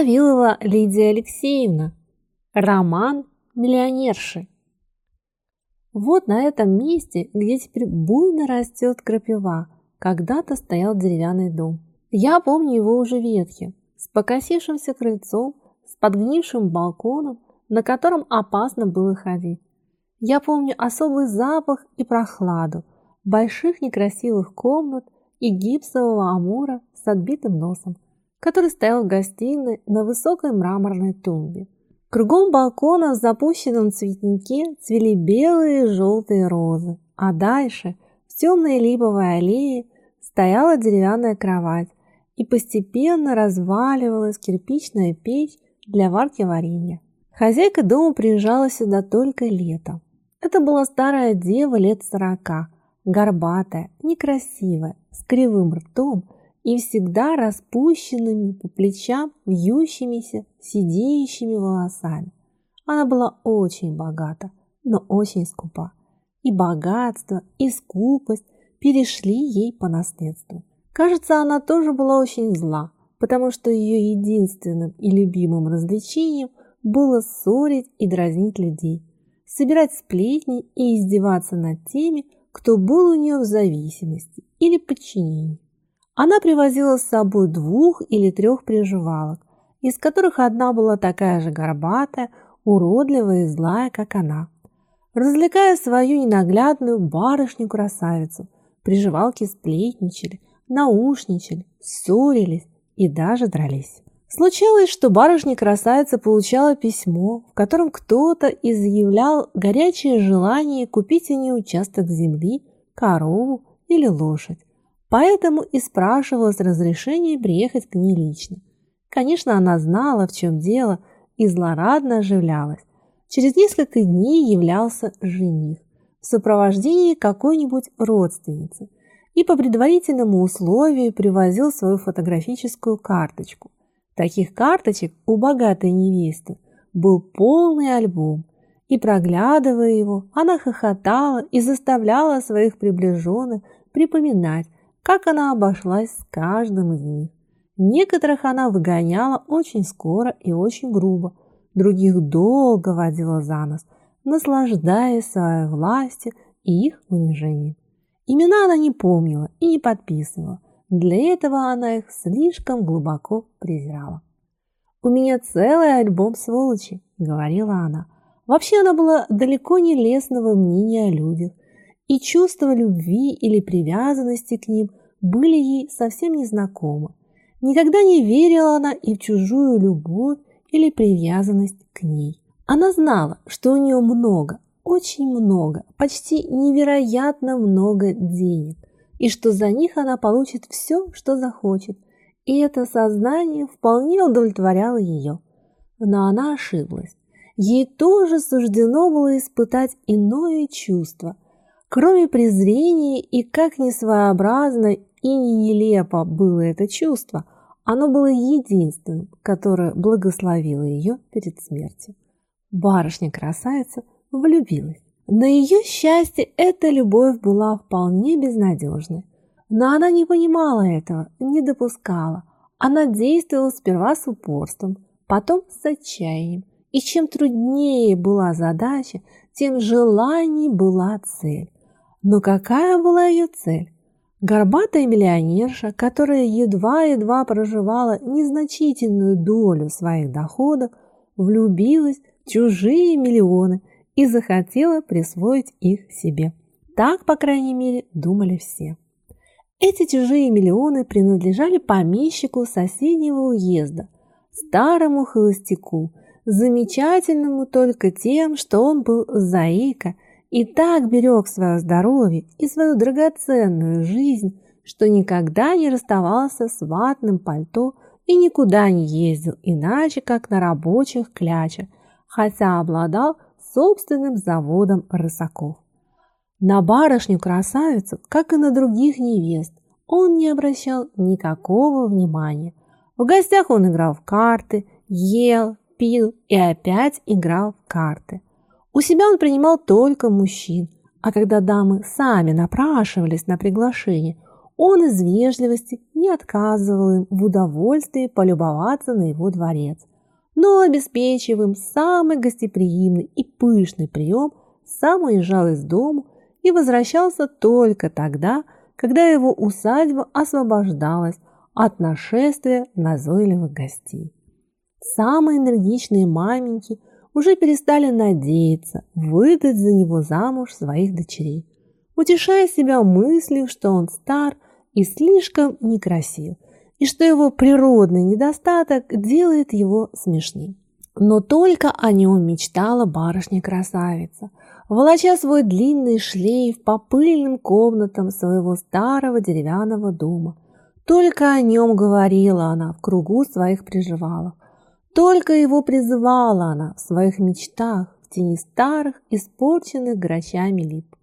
Авилова Лидия Алексеевна. Роман миллионерши. Вот на этом месте, где теперь буйно растет крапива, когда-то стоял деревянный дом. Я помню его уже ветхим, с покосившимся крыльцом, с подгнившим балконом, на котором опасно было ходить. Я помню особый запах и прохладу, больших некрасивых комнат и гипсового амура с отбитым носом – который стоял в гостиной на высокой мраморной тумбе. Кругом балкона в запущенном цветнике цвели белые и желтые розы, а дальше, в темной липовой аллее, стояла деревянная кровать, и постепенно разваливалась кирпичная печь для варки варенья. Хозяйка дома приезжала сюда только летом. Это была старая дева лет сорока, горбатая, некрасивая, с кривым ртом и всегда распущенными по плечам вьющимися сидеющими волосами. Она была очень богата, но очень скупа. И богатство, и скупость перешли ей по наследству. Кажется, она тоже была очень зла, потому что ее единственным и любимым развлечением было ссорить и дразнить людей, собирать сплетни и издеваться над теми, кто был у нее в зависимости или подчинении. Она привозила с собой двух или трех приживалок, из которых одна была такая же горбатая, уродливая и злая, как она. Развлекая свою ненаглядную барышню-красавицу, приживалки сплетничали, наушничали, ссорились и даже дрались. Случалось, что барышня-красавица получала письмо, в котором кто-то изъявлял горячее желание купить у нее участок земли, корову или лошадь, Поэтому и спрашивалось разрешение приехать к ней лично. Конечно, она знала, в чем дело, и злорадно оживлялась. Через несколько дней являлся жених в сопровождении какой-нибудь родственницы и по предварительному условию привозил свою фотографическую карточку. Таких карточек у богатой невесты был полный альбом, и, проглядывая его, она хохотала и заставляла своих приближенных припоминать, как она обошлась с каждым из них. Некоторых она выгоняла очень скоро и очень грубо, других долго водила за нос, наслаждаясь своей властью и их унижением. Имена она не помнила и не подписывала, для этого она их слишком глубоко презирала. «У меня целый альбом сволочи», — говорила она. Вообще она была далеко не лестного мнения о людях, и чувство любви или привязанности к ним были ей совсем незнакомы. Никогда не верила она и в чужую любовь или привязанность к ней. Она знала, что у нее много, очень много, почти невероятно много денег, и что за них она получит все, что захочет, и это сознание вполне удовлетворяло ее. Но она ошиблась. Ей тоже суждено было испытать иное чувство – Кроме презрения и как несвоеобразно и нелепо было это чувство, оно было единственным, которое благословило ее перед смертью. Барышня-красавица влюбилась. На ее счастье эта любовь была вполне безнадежной. Но она не понимала этого, не допускала. Она действовала сперва с упорством, потом с отчаянием. И чем труднее была задача, тем желанней была цель. Но какая была ее цель? Горбатая миллионерша, которая едва-едва проживала незначительную долю своих доходов, влюбилась в чужие миллионы и захотела присвоить их себе. Так, по крайней мере, думали все. Эти чужие миллионы принадлежали помещику соседнего уезда, старому холостяку, замечательному только тем, что он был заика – и так берег свое здоровье и свою драгоценную жизнь, что никогда не расставался с ватным пальто и никуда не ездил иначе, как на рабочих клячах, хотя обладал собственным заводом рысаков. На барышню-красавицу, как и на других невест, он не обращал никакого внимания. В гостях он играл в карты, ел, пил и опять играл в карты. У себя он принимал только мужчин, а когда дамы сами напрашивались на приглашение, он из вежливости не отказывал им в удовольствии полюбоваться на его дворец, но обеспечив им самый гостеприимный и пышный прием, сам уезжал из дома и возвращался только тогда, когда его усадьба освобождалась от нашествия назойливых гостей. Самые энергичные маменьки уже перестали надеяться выдать за него замуж своих дочерей, утешая себя мыслью, что он стар – и слишком некрасив, и что его природный недостаток делает его смешным. Но только о нем мечтала барышня-красавица, волоча свой длинный шлейф по пыльным комнатам своего старого деревянного дома. Только о нем говорила она в кругу своих приживалов, только его призывала она в своих мечтах в тени старых, испорченных грачами лип.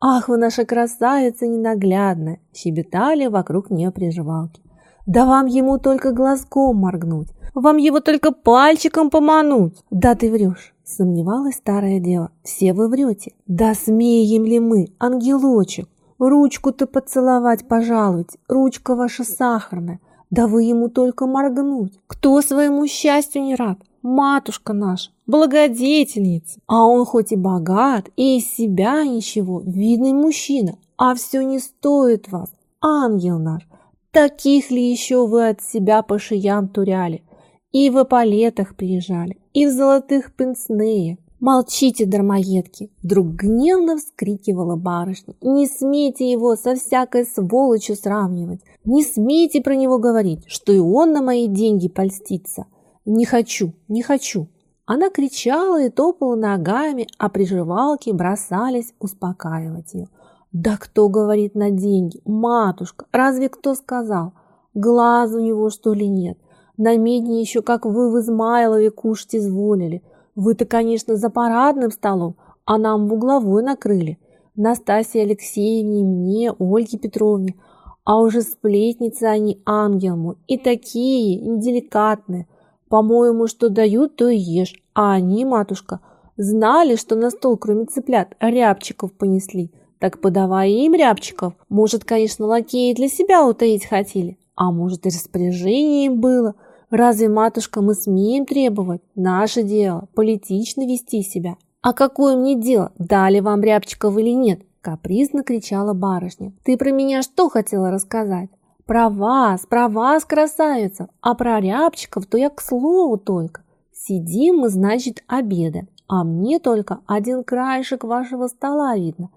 «Ах вы наша красавица ненаглядная!» – щебетали вокруг нее приживалки. «Да вам ему только глазком моргнуть, вам его только пальчиком помануть!» «Да ты врешь!» – сомневалась старая дева. «Все вы врете!» «Да смеем ли мы, ангелочек? Ручку-то поцеловать пожалуйте, ручка ваша сахарная, да вы ему только моргнуть! Кто своему счастью не рад? матушка наша, благодетельница. А он хоть и богат, и из себя ничего, видный мужчина, а все не стоит вас, ангел наш. Таких ли еще вы от себя по шиям туряли? И в эполетах приезжали, и в золотых пенснеях. «Молчите, дармоедки!» Вдруг гневно вскрикивала барышня. «Не смейте его со всякой сволочью сравнивать! Не смейте про него говорить, что и он на мои деньги польстится!» «Не хочу, не хочу!» Она кричала и топала ногами, а приживалки бросались успокаивать ее. «Да кто говорит на деньги? Матушка, разве кто сказал? Глаз у него, что ли, нет? На медне еще, как вы в Измайлове, кушать изволили. Вы-то, конечно, за парадным столом, а нам в угловой накрыли. Настасье Алексеевне, мне, Ольге Петровне. А уже сплетницы они ангелму, и такие, неделикатные». По-моему, что дают, то и ешь. А они, матушка, знали, что на стол, кроме цыплят, рябчиков понесли. Так подавай им рябчиков. Может, конечно, лакеи для себя утаить хотели. А может, и распоряжение им было. Разве, матушка, мы смеем требовать? Наше дело – политично вести себя. А какое мне дело, дали вам рябчиков или нет? Капризно кричала барышня. Ты про меня что хотела рассказать? Про вас, про вас, красавица, а про рябчиков то я к слову только. Сидим мы, значит, обедаем, а мне только один краешек вашего стола видно.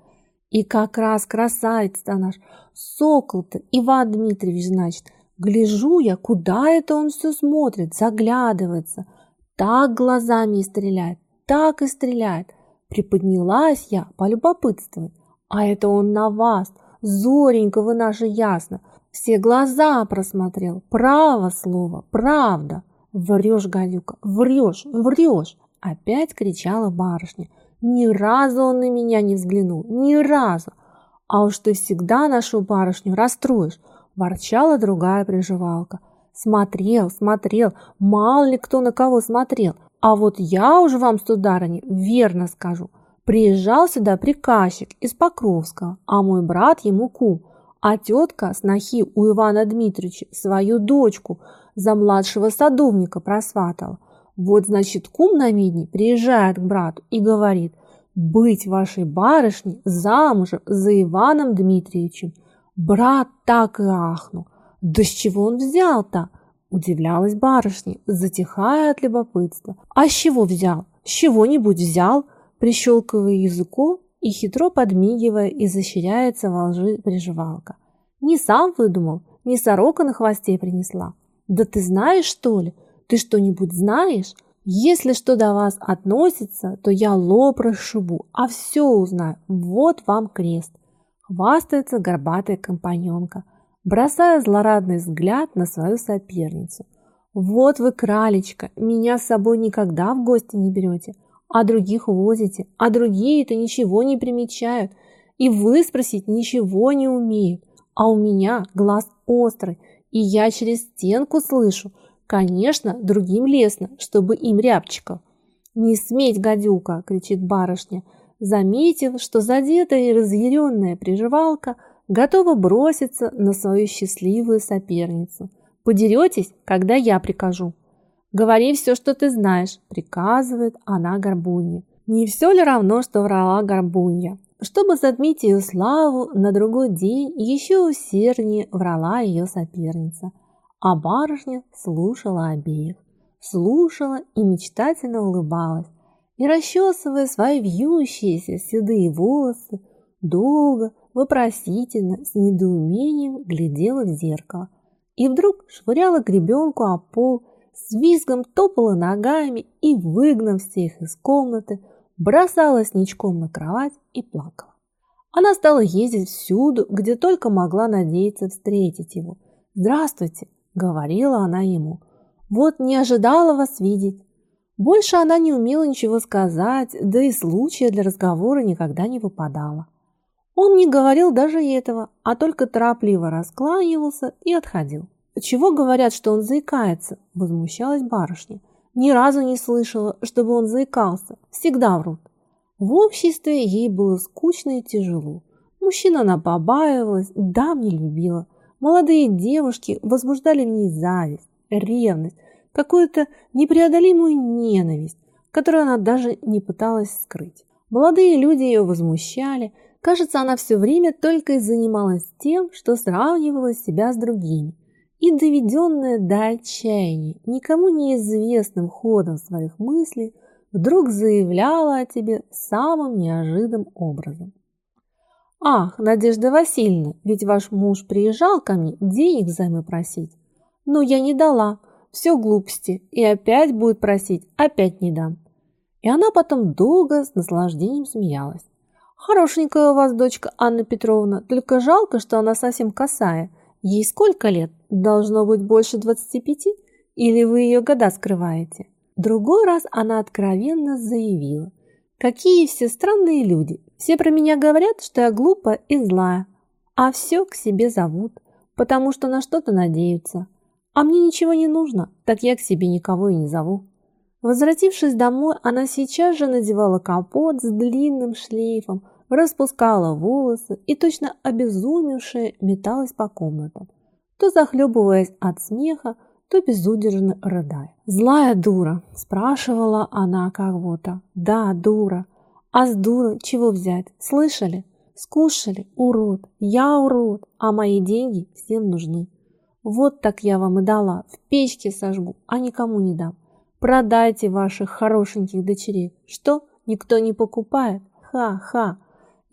И как раз красавец-то наш, сокол-то, Иван Дмитриевич, значит, гляжу я, куда это он все смотрит, заглядывается, так глазами и стреляет, так и стреляет. Приподнялась я полюбопытствовать, а это он на вас, Зоренька вы наша ясно, все глаза просмотрел. Право слово, правда. Врешь, гадюка, врешь, врешь. Опять кричала барышня. Ни разу он на меня не взглянул, ни разу. А уж ты всегда нашу барышню расстроишь, ворчала другая приживалка. Смотрел, смотрел, мало ли кто на кого смотрел. А вот я уж вам, сударыня, верно скажу. Приезжал сюда приказчик из Покровского, а мой брат ему кум. А тетка снохи у Ивана Дмитриевича свою дочку за младшего садовника просватала. Вот, значит, кум на медне приезжает к брату и говорит, быть вашей барышней замужем за Иваном Дмитриевичем. Брат так и ахнул. Да с чего он взял-то? Удивлялась барышня, затихая от любопытства. А с чего взял? С чего-нибудь взял? Прищелкивая языком, и хитро подмигивая, изощряется во лжи приживалка. Не сам выдумал, не сорока на хвосте принесла. Да ты знаешь, что ли? Ты что-нибудь знаешь? Если что до вас относится, то я лоб расшибу, а все узнаю. Вот вам крест. Хвастается горбатая компаньонка, бросая злорадный взгляд на свою соперницу. Вот вы, кралечка, меня с собой никогда в гости не берете а других возите, а другие-то ничего не примечают и выспросить ничего не умеют. А у меня глаз острый, и я через стенку слышу. Конечно, другим лестно, чтобы им рябчиков. «Не сметь, гадюка!» – кричит барышня, заметив, что задетая и разъяренная приживалка готова броситься на свою счастливую соперницу. Подеретесь, когда я прикажу. Говори все, что ты знаешь, приказывает она Горбунье. Не все ли равно, что врала Горбунья? Чтобы затмить ее славу, на другой день еще усерднее врала ее соперница. А барышня слушала обеих, слушала и мечтательно улыбалась, и, расчесывая свои вьющиеся седые волосы, долго, вопросительно, с недоумением глядела в зеркало. И вдруг швыряла гребенку о пол, с визгом топала ногами и, выгнав всех из комнаты, бросалась ничком на кровать и плакала. Она стала ездить всюду, где только могла надеяться встретить его. «Здравствуйте!» — говорила она ему. «Вот не ожидала вас видеть». Больше она не умела ничего сказать, да и случая для разговора никогда не выпадало. Он не говорил даже этого, а только торопливо раскланивался и отходил. «Чего говорят, что он заикается?» – возмущалась барышня. Ни разу не слышала, чтобы он заикался. Всегда врут. В обществе ей было скучно и тяжело. Мужчин она побаивалась, дам не любила. Молодые девушки возбуждали в ней зависть, ревность, какую-то непреодолимую ненависть, которую она даже не пыталась скрыть. Молодые люди ее возмущали. Кажется, она все время только и занималась тем, что сравнивала себя с другими и, доведенная до отчаяния никому неизвестным ходом своих мыслей, вдруг заявляла о тебе самым неожиданным образом. «Ах, Надежда Васильевна, ведь ваш муж приезжал ко мне денег взаймы просить. Но я не дала, все глупости, и опять будет просить, опять не дам». И она потом долго с наслаждением смеялась. «Хорошенькая у вас дочка Анна Петровна, только жалко, что она совсем косая. Ей сколько лет? Должно быть больше 25? Или вы ее года скрываете? Другой раз она откровенно заявила. Какие все странные люди. Все про меня говорят, что я глупая и злая. А все к себе зовут, потому что на что-то надеются. А мне ничего не нужно, так я к себе никого и не зову. Возвратившись домой, она сейчас же надевала капот с длинным шлейфом, распускала волосы и точно обезумевшая металась по комнатам, то захлебываясь от смеха, то безудержно рыдая. «Злая дура!» – спрашивала она будто. «Да, дура. А с дуры чего взять? Слышали? Скушали? Урод. Я урод, а мои деньги всем нужны. Вот так я вам и дала. В печке сожгу, а никому не дам. Продайте ваших хорошеньких дочерей. Что, никто не покупает? Ха-ха!»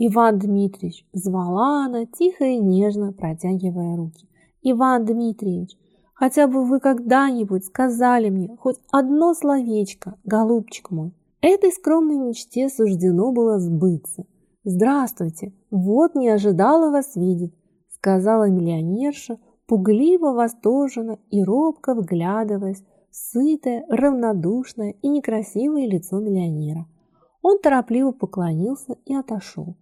«Иван Дмитриевич!» – звала она, тихо и нежно протягивая руки. «Иван Дмитриевич, хотя бы вы когда-нибудь сказали мне хоть одно словечко, голубчик мой!» Этой скромной мечте суждено было сбыться. «Здравствуйте! Вот не ожидала вас видеть!» – сказала миллионерша, пугливо восторженно и робко вглядываясь в сытое, равнодушное и некрасивое лицо миллионера. Он торопливо поклонился и отошел.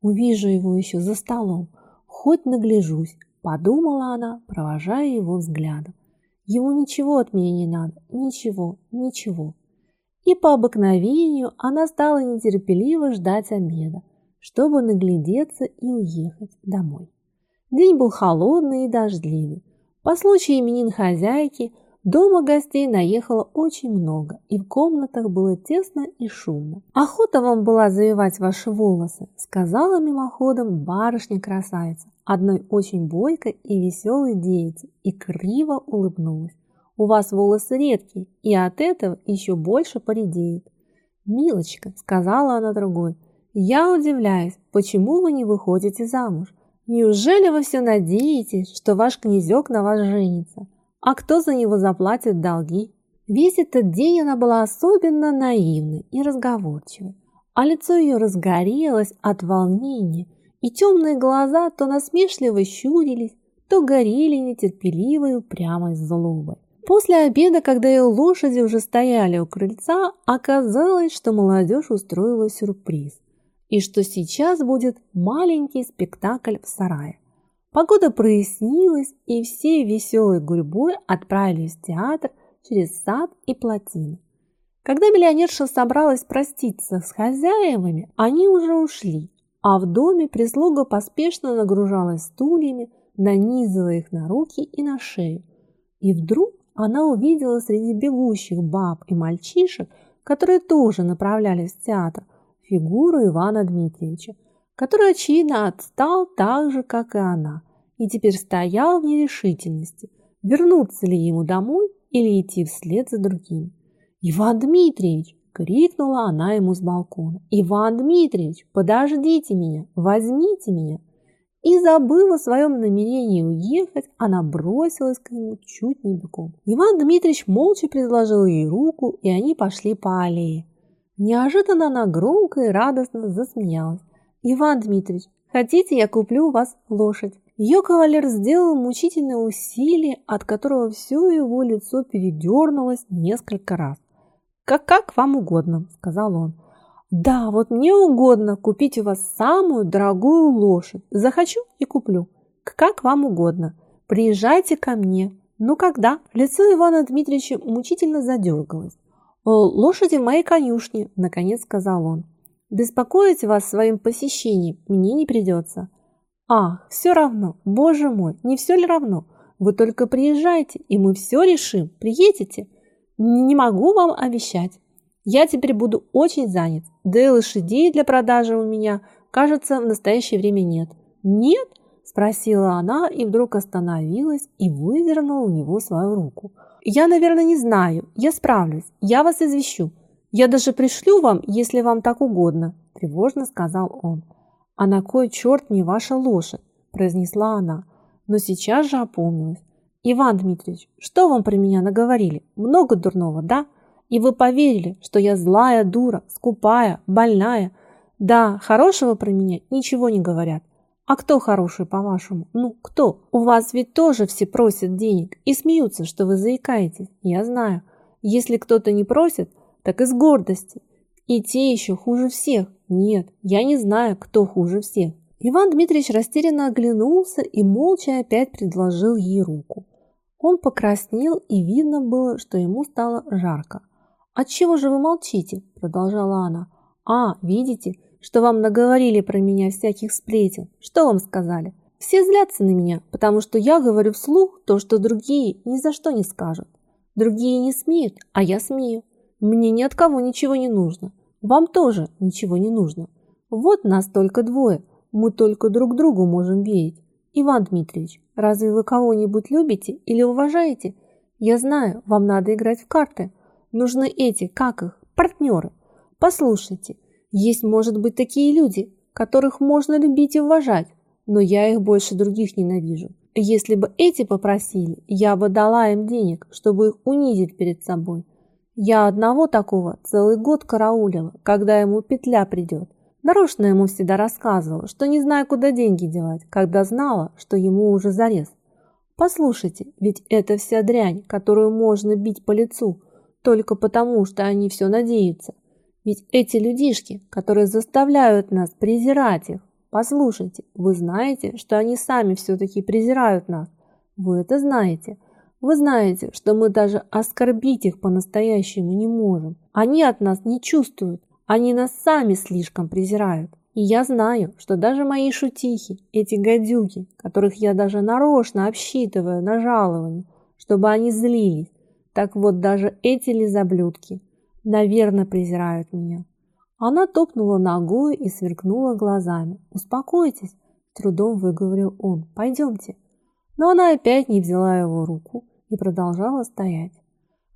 Увижу его еще за столом, хоть нагляжусь, подумала она, провожая его взглядом. Ему ничего от меня не надо, ничего, ничего. И по обыкновению она стала нетерпеливо ждать обеда, чтобы наглядеться и уехать домой. День был холодный и дождливый. По случаю именин хозяйки – Дома гостей наехало очень много, и в комнатах было тесно и шумно. «Охота вам была завивать ваши волосы», — сказала мимоходом барышня-красавица, одной очень бойкой и веселой девице, и криво улыбнулась. «У вас волосы редкие, и от этого еще больше поредеют». «Милочка», — сказала она другой, — «я удивляюсь, почему вы не выходите замуж? Неужели вы все надеетесь, что ваш князек на вас женится?» А кто за него заплатит долги? Весь этот день она была особенно наивной и разговорчивой, а лицо ее разгорелось от волнения, и темные глаза то насмешливо щурились, то горели нетерпеливой упрямой злобой. После обеда, когда ее лошади уже стояли у крыльца, оказалось, что молодежь устроила сюрприз, и что сейчас будет маленький спектакль в сарае. Погода прояснилась, и все веселой гурьбой отправились в театр через сад и плотину. Когда миллионерша собралась проститься с хозяевами, они уже ушли, а в доме прислуга поспешно нагружалась стульями, нанизывая их на руки и на шею. И вдруг она увидела среди бегущих баб и мальчишек, которые тоже направлялись в театр, фигуру Ивана Дмитриевича, который, очевидно, отстал так же, как и она, и теперь стоял в нерешительности, вернуться ли ему домой или идти вслед за другими. «Иван Дмитриевич!» – крикнула она ему с балкона. «Иван Дмитриевич, подождите меня, возьмите меня!» И, забыв о своем намерении уехать, она бросилась к нему чуть не бегом. Иван Дмитриевич молча предложил ей руку, и они пошли по аллее. Неожиданно она громко и радостно засмеялась. «Иван Дмитриевич, хотите, я куплю у вас лошадь?» Ее кавалер сделал мучительное усилие, от которого все его лицо передернулось несколько раз. «Как, как вам угодно», — сказал он. «Да, вот мне угодно купить у вас самую дорогую лошадь. Захочу и куплю. Как вам угодно. Приезжайте ко мне. Ну когда?» Лицо Ивана Дмитриевича мучительно задергалось. «Лошади в моей конюшне», — наконец сказал он. «Беспокоить вас своим посещением мне не придется. Ах, все равно, боже мой, не все ли равно? Вы только приезжайте, и мы все решим. Приедете? Не могу вам обещать. Я теперь буду очень занят. Да и лошадей для продажи у меня, кажется, в настоящее время нет. Нет? Спросила она и вдруг остановилась и выдернула у него свою руку. Я, наверное, не знаю. Я справлюсь. Я вас извещу. Я даже пришлю вам, если вам так угодно, тревожно сказал он. «А на кой черт мне ваша лошадь?» – произнесла она, но сейчас же опомнилась. «Иван Дмитриевич, что вам про меня наговорили? Много дурного, да? И вы поверили, что я злая дура, скупая, больная? Да, хорошего про меня ничего не говорят. А кто хороший, по-вашему? Ну, кто? У вас ведь тоже все просят денег и смеются, что вы заикаетесь. Я знаю. Если кто-то не просит, так из гордости. И те еще хуже всех. Нет, я не знаю, кто хуже всех. Иван Дмитриевич растерянно оглянулся и молча опять предложил ей руку. Он покраснел, и видно было, что ему стало жарко. «Отчего же вы молчите?» – продолжала она. «А, видите, что вам наговорили про меня всяких сплетен. Что вам сказали? Все злятся на меня, потому что я говорю вслух то, что другие ни за что не скажут. Другие не смеют, а я смею. Мне ни от кого ничего не нужно. Вам тоже ничего не нужно. Вот нас только двое. Мы только друг другу можем верить. Иван Дмитриевич, разве вы кого-нибудь любите или уважаете? Я знаю, вам надо играть в карты. Нужны эти, как их, партнеры. Послушайте, есть, может быть, такие люди, которых можно любить и уважать, но я их больше других ненавижу. Если бы эти попросили, я бы дала им денег, чтобы их унизить перед собой. Я одного такого целый год караулила, когда ему петля придет. Нарочно ему всегда рассказывала, что не знаю, куда деньги девать, когда знала, что ему уже зарез. Послушайте, ведь это вся дрянь, которую можно бить по лицу, только потому, что они все надеются. Ведь эти людишки, которые заставляют нас презирать их, послушайте, вы знаете, что они сами все-таки презирают нас. Вы это знаете. Вы знаете, что мы даже оскорбить их по-настоящему не можем. Они от нас не чувствуют, они нас сами слишком презирают. И я знаю, что даже мои шутихи, эти гадюки, которых я даже нарочно обсчитываю на жалование, чтобы они злились, так вот даже эти лизоблюдки, наверное, презирают меня. Она топнула ногой и сверкнула глазами. «Успокойтесь», – трудом выговорил он, – «пойдемте». Но она опять не взяла его руку и продолжала стоять.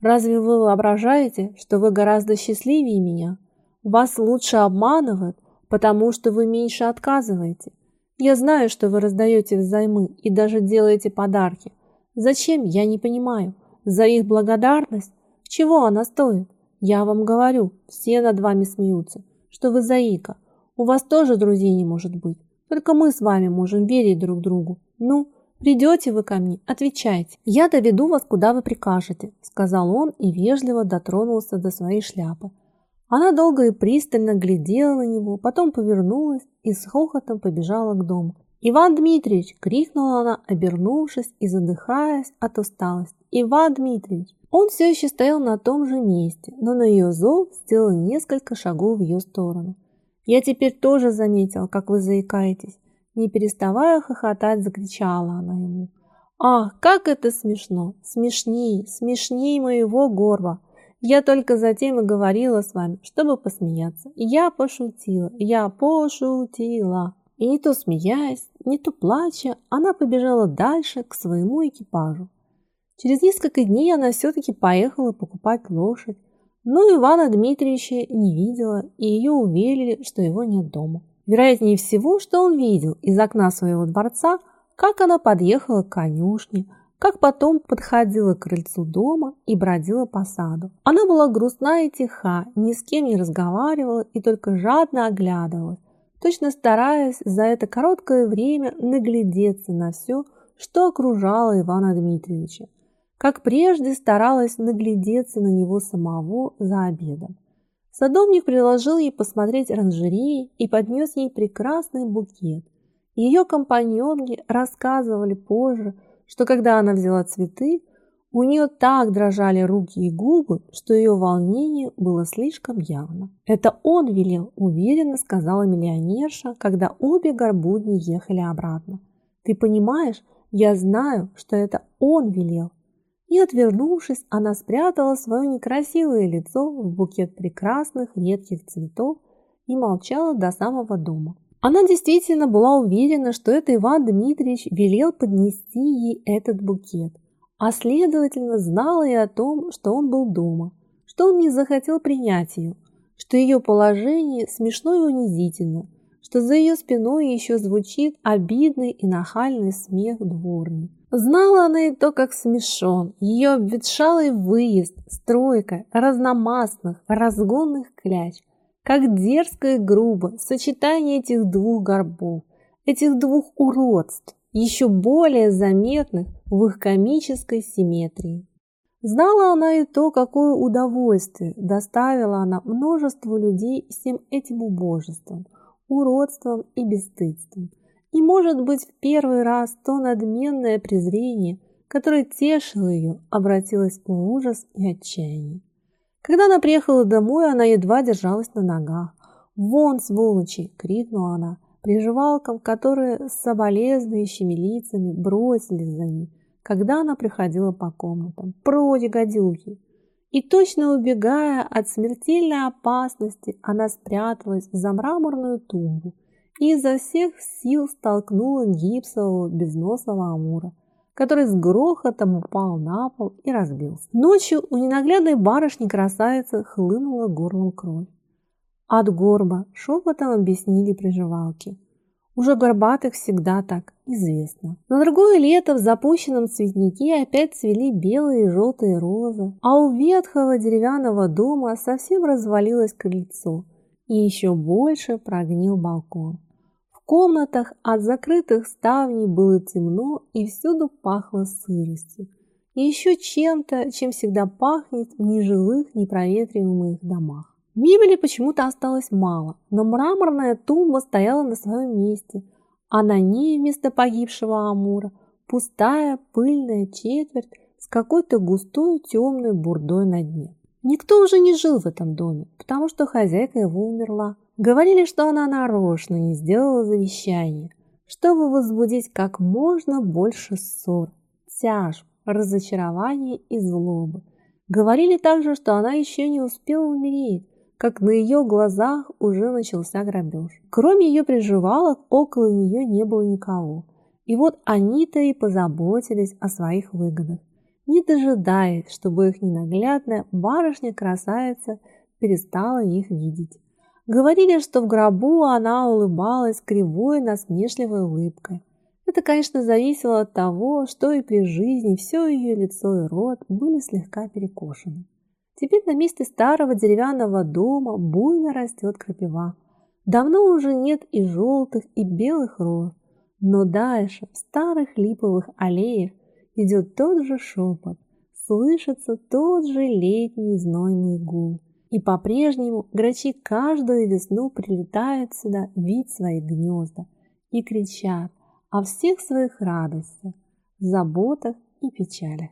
«Разве вы воображаете, что вы гораздо счастливее меня? Вас лучше обманывают, потому что вы меньше отказываете. Я знаю, что вы раздаете взаймы и даже делаете подарки. Зачем, я не понимаю. За их благодарность? Чего она стоит? Я вам говорю, все над вами смеются, что вы заика. У вас тоже друзей не может быть. Только мы с вами можем верить друг другу. Ну, Придете вы ко мне, отвечайте. Я доведу вас, куда вы прикажете, сказал он и вежливо дотронулся до своей шляпы. Она долго и пристально глядела на него, потом повернулась и с хохотом побежала к дому. «Иван Дмитриевич!» – крикнула она, обернувшись и задыхаясь от усталости. «Иван Дмитриевич!» Он все еще стоял на том же месте, но на ее зов сделал несколько шагов в ее сторону. Я теперь тоже заметил, как вы заикаетесь. Не переставая хохотать, закричала она ему. Ах, как это смешно! Смешней, смешней моего горба! Я только затем и говорила с вами, чтобы посмеяться. Я пошутила, я пошутила. И не то смеясь, не то плача, она побежала дальше к своему экипажу. Через несколько дней она все-таки поехала покупать лошадь, но Ивана Дмитриевича не видела, и ее уверили, что его нет дома. Вероятнее всего, что он видел из окна своего дворца, как она подъехала к конюшне, как потом подходила к крыльцу дома и бродила по саду. Она была грустна и тиха, ни с кем не разговаривала и только жадно оглядывалась, точно стараясь за это короткое время наглядеться на все, что окружало Ивана Дмитриевича как прежде старалась наглядеться на него самого за обедом. Садовник предложил ей посмотреть оранжереи и поднес ей прекрасный букет. Ее компаньонки рассказывали позже, что когда она взяла цветы, у нее так дрожали руки и губы, что ее волнение было слишком явно. «Это он велел», – уверенно сказала миллионерша, когда обе горбудни ехали обратно. «Ты понимаешь, я знаю, что это он велел, и, отвернувшись, она спрятала свое некрасивое лицо в букет прекрасных редких цветов и молчала до самого дома. Она действительно была уверена, что это Иван Дмитриевич велел поднести ей этот букет, а следовательно знала и о том, что он был дома, что он не захотел принять ее, что ее положение смешно и унизительно, что за ее спиной еще звучит обидный и нахальный смех дворни. Знала она и то, как смешон, ее обветшалый выезд, стройка разномастных, разгонных кляч, как дерзко и грубо сочетание этих двух горбов, этих двух уродств, еще более заметных в их комической симметрии. Знала она и то, какое удовольствие доставила она множеству людей всем этим убожеством, уродством и бесстыдством – и, может быть, в первый раз то надменное презрение, которое тешило ее, обратилось в ужас и отчаяние. Когда она приехала домой, она едва держалась на ногах. «Вон, сволочи!» — крикнула она приживалкам, которые с соболезнующими лицами бросились за ней, когда она приходила по комнатам. «Прочь, гадюки!» И точно убегая от смертельной опасности, она спряталась за мраморную тумбу, и изо всех сил столкнула гипсового безносого амура, который с грохотом упал на пол и разбился. Ночью у ненаглядной барышни-красавицы хлынула горлом кровь. От горба шепотом объяснили приживалки. Уже горбатых всегда так известно. На другое лето в запущенном цветнике опять цвели белые и желтые розы, а у ветхого деревянного дома совсем развалилось крыльцо, и еще больше прогнил балкон. В комнатах от закрытых ставней было темно и всюду пахло сыростью. И еще чем-то, чем всегда пахнет в нежилых, непроветриваемых домах. Мебели почему-то осталось мало, но мраморная тумба стояла на своем месте, а на ней вместо погибшего амура пустая пыльная четверть с какой-то густой темной бурдой на дне. Никто уже не жил в этом доме, потому что хозяйка его умерла. Говорили, что она нарочно не сделала завещание, чтобы возбудить как можно больше ссор, тяжб, разочарований и злобы. Говорили также, что она еще не успела умереть, как на ее глазах уже начался грабеж. Кроме ее приживалок, около нее не было никого. И вот они-то и позаботились о своих выгодах не дожидаясь, чтобы их ненаглядная барышня-красавица перестала их видеть. Говорили, что в гробу она улыбалась кривой насмешливой улыбкой. Это, конечно, зависело от того, что и при жизни все ее лицо и рот были слегка перекошены. Теперь на месте старого деревянного дома буйно растет крапива. Давно уже нет и желтых, и белых роз, но дальше, в старых липовых аллеях, идет тот же шепот, слышится тот же летний знойный гул. И по-прежнему грачи каждую весну прилетают сюда вить свои гнезда и кричат о всех своих радостях, заботах и печалях.